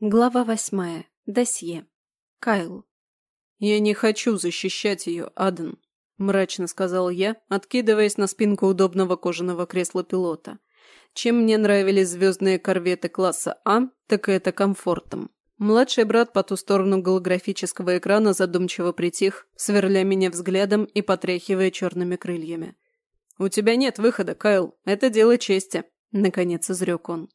Глава восьмая. Досье. Кайл. «Я не хочу защищать ее, Аден», – мрачно сказал я, откидываясь на спинку удобного кожаного кресла пилота. Чем мне нравились звездные корветы класса А, так это комфортом. Младший брат по ту сторону голографического экрана задумчиво притих, сверля меня взглядом и потряхивая черными крыльями. «У тебя нет выхода, Кайл, это дело чести», – наконец изрек он.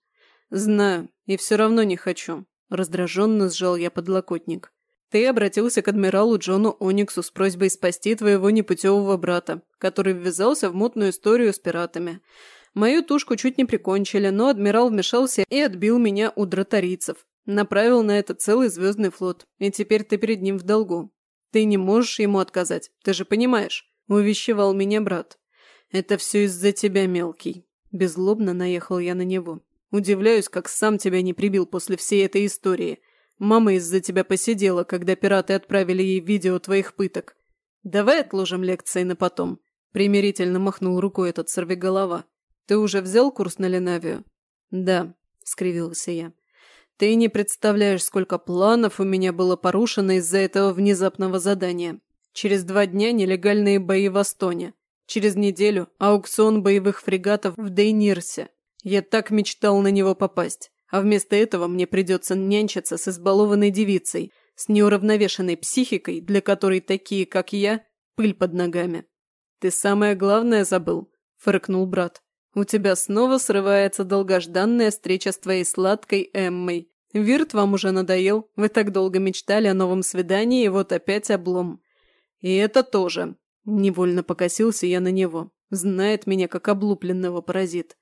«Знаю, и все равно не хочу. Раздраженно сжал я подлокотник. Ты обратился к адмиралу Джону Ониксу с просьбой спасти твоего непутевого брата, который ввязался в мутную историю с пиратами. Мою тушку чуть не прикончили, но адмирал вмешался и отбил меня у дратарийцев. Направил на это целый звездный флот, и теперь ты перед ним в долгу. Ты не можешь ему отказать, ты же понимаешь. Увещевал меня брат. Это все из-за тебя, мелкий. Беззлобно наехал я на него. Удивляюсь, как сам тебя не прибил после всей этой истории. Мама из-за тебя посидела, когда пираты отправили ей видео твоих пыток. Давай отложим лекции на потом. Примирительно махнул рукой этот сорвиголова. Ты уже взял курс на Ленавию? Да, скривился я. Ты не представляешь, сколько планов у меня было порушено из-за этого внезапного задания. Через два дня нелегальные бои в Астоне. Через неделю аукцион боевых фрегатов в Дейнирсе. Я так мечтал на него попасть, а вместо этого мне придется нянчиться с избалованной девицей, с неуравновешенной психикой, для которой такие, как я, пыль под ногами. «Ты самое главное забыл», – фыркнул брат. «У тебя снова срывается долгожданная встреча с твоей сладкой Эммой. Вирт вам уже надоел, вы так долго мечтали о новом свидании, и вот опять облом. И это тоже». Невольно покосился я на него. Знает меня, как облупленного паразит.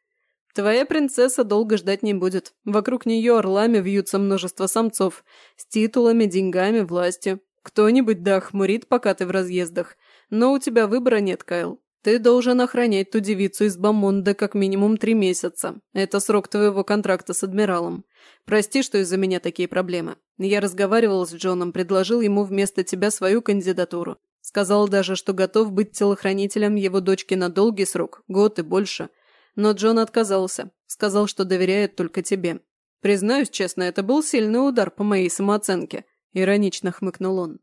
Твоя принцесса долго ждать не будет. Вокруг нее орлами вьются множество самцов. С титулами, деньгами, властью. Кто-нибудь да хмурит, пока ты в разъездах. Но у тебя выбора нет, Кайл. Ты должен охранять ту девицу из Бамонда как минимум три месяца. Это срок твоего контракта с адмиралом. Прости, что из-за меня такие проблемы. Я разговаривал с Джоном, предложил ему вместо тебя свою кандидатуру. Сказал даже, что готов быть телохранителем его дочки на долгий срок, год и больше – но Джон отказался. Сказал, что доверяет только тебе. Признаюсь честно, это был сильный удар по моей самооценке. Иронично хмыкнул он.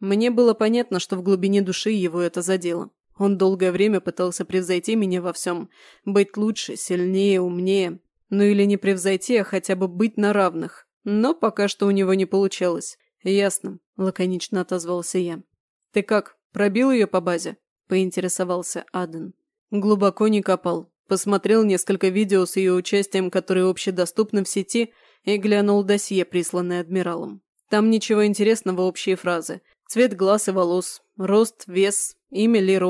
Мне было понятно, что в глубине души его это задело. Он долгое время пытался превзойти меня во всем. Быть лучше, сильнее, умнее. Ну или не превзойти, а хотя бы быть на равных. Но пока что у него не получалось. «Ясно», – лаконично отозвался я. «Ты как, пробил ее по базе?» – поинтересовался Аден. Глубоко не копал. Посмотрел несколько видео с ее участием, которые общедоступны в сети, и глянул досье, присланное адмиралом. Там ничего интересного, общие фразы. Цвет глаз и волос, рост, вес, имя Лира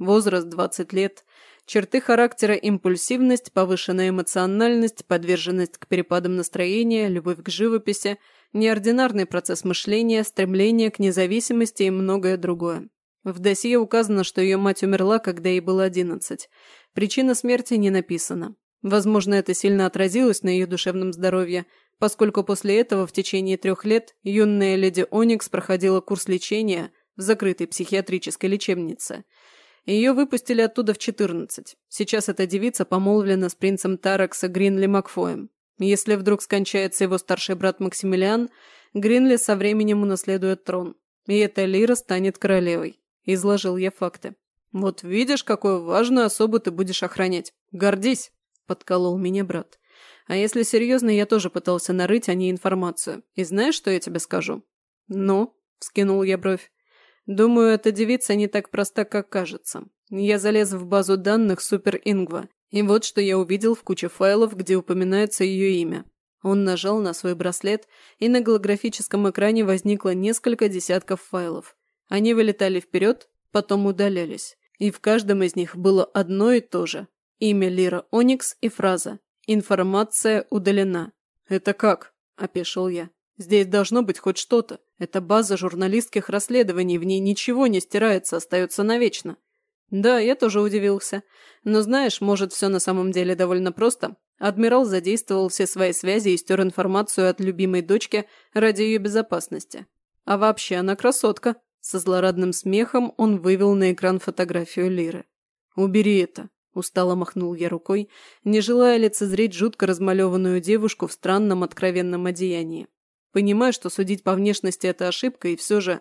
возраст 20 лет, черты характера импульсивность, повышенная эмоциональность, подверженность к перепадам настроения, любовь к живописи, неординарный процесс мышления, стремление к независимости и многое другое. В досье указано, что ее мать умерла, когда ей было одиннадцать. Причина смерти не написана. Возможно, это сильно отразилось на ее душевном здоровье, поскольку после этого в течение трех лет юная леди Оникс проходила курс лечения в закрытой психиатрической лечебнице. Ее выпустили оттуда в 14. Сейчас эта девица помолвлена с принцем Таракса Гринли Макфоем. Если вдруг скончается его старший брат Максимилиан, Гринли со временем унаследует трон. И эта Лира станет королевой. Изложил я факты. «Вот видишь, какую важную особу ты будешь охранять. Гордись!» – подколол меня брат. «А если серьезно, я тоже пытался нарыть о ней информацию. И знаешь, что я тебе скажу?» «Ну?» – вскинул я бровь. «Думаю, эта девица не так проста, как кажется. Я залез в базу данных Супер Ингва, и вот что я увидел в куче файлов, где упоминается ее имя. Он нажал на свой браслет, и на голографическом экране возникло несколько десятков файлов. Они вылетали вперед, потом удалялись. И в каждом из них было одно и то же. Имя Лира Оникс и фраза «Информация удалена». «Это как?» – опешил я. «Здесь должно быть хоть что-то. Это база журналистских расследований, в ней ничего не стирается, остается навечно». Да, я тоже удивился. Но знаешь, может, все на самом деле довольно просто. Адмирал задействовал все свои связи и стер информацию от любимой дочки ради ее безопасности. А вообще она красотка. Со злорадным смехом он вывел на экран фотографию Лиры. «Убери это», Устало махнул я рукой, не желая лицезреть жутко размалеванную девушку в странном откровенном одеянии. Понимаю, что судить по внешности – это ошибка, и все же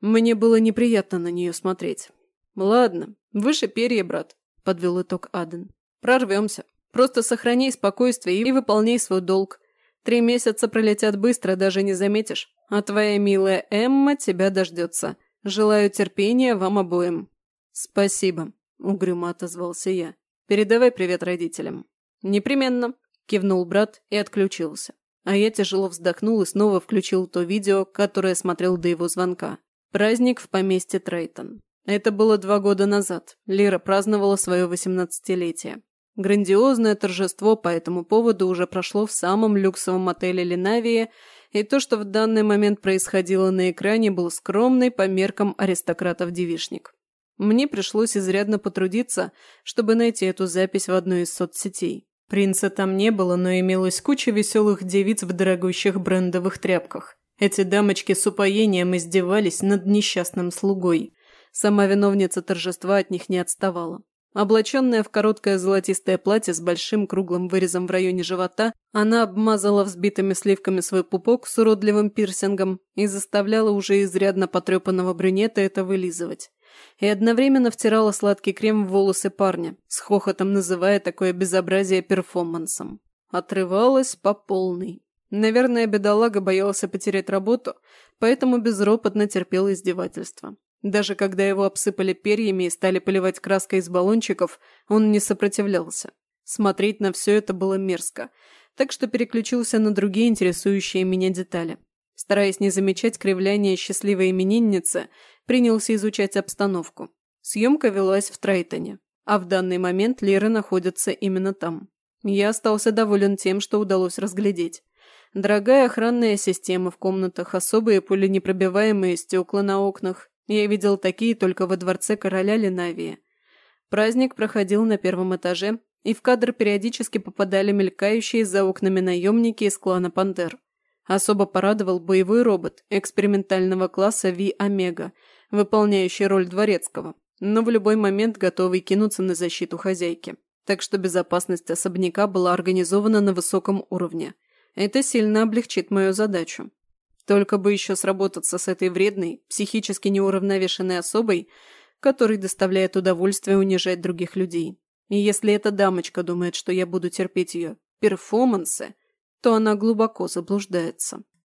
мне было неприятно на нее смотреть. «Ладно, выше перья, брат», – подвел итог Аден. «Прорвемся. Просто сохраняй спокойствие и выполняй свой долг. Три месяца пролетят быстро, даже не заметишь. А твоя милая Эмма тебя дождется. Желаю терпения вам обоим». «Спасибо», – угрюмо отозвался я. «Передавай привет родителям». «Непременно», – кивнул брат и отключился. А я тяжело вздохнул и снова включил то видео, которое смотрел до его звонка. Праздник в поместье Трейтон. Это было два года назад. Лира праздновала свое восемнадцатилетие. Грандиозное торжество по этому поводу уже прошло в самом люксовом отеле Ленавии, и то, что в данный момент происходило на экране, был скромный по меркам аристократов девишник. Мне пришлось изрядно потрудиться, чтобы найти эту запись в одной из соцсетей. Принца там не было, но имелась куча веселых девиц в дорогущих брендовых тряпках. Эти дамочки с упоением издевались над несчастным слугой. Сама виновница торжества от них не отставала. Облаченная в короткое золотистое платье с большим круглым вырезом в районе живота, она обмазала взбитыми сливками свой пупок с уродливым пирсингом и заставляла уже изрядно потрепанного брюнета это вылизывать и одновременно втирала сладкий крем в волосы парня, с хохотом называя такое безобразие перформансом. Отрывалась по полной. Наверное, бедолага боялся потерять работу, поэтому безропотно терпел издевательства. Даже когда его обсыпали перьями и стали поливать краской из баллончиков, он не сопротивлялся. Смотреть на все это было мерзко, так что переключился на другие интересующие меня детали. Стараясь не замечать кривляния счастливой именинницы, принялся изучать обстановку. Съемка велась в Трайтоне, а в данный момент Лера находится именно там. Я остался доволен тем, что удалось разглядеть. Дорогая охранная система в комнатах, особые пуленепробиваемые стекла на окнах. Я видел такие только во дворце короля Ленавии. Праздник проходил на первом этаже, и в кадр периодически попадали мелькающие за окнами наемники из клана Пантер. Особо порадовал боевой робот экспериментального класса Ви-Омега, выполняющий роль дворецкого, но в любой момент готовый кинуться на защиту хозяйки. Так что безопасность особняка была организована на высоком уровне. Это сильно облегчит мою задачу. Только бы еще сработаться с этой вредной, психически неуравновешенной особой, которой доставляет удовольствие унижать других людей. И если эта дамочка думает, что я буду терпеть ее перформансы, то она глубоко заблуждается.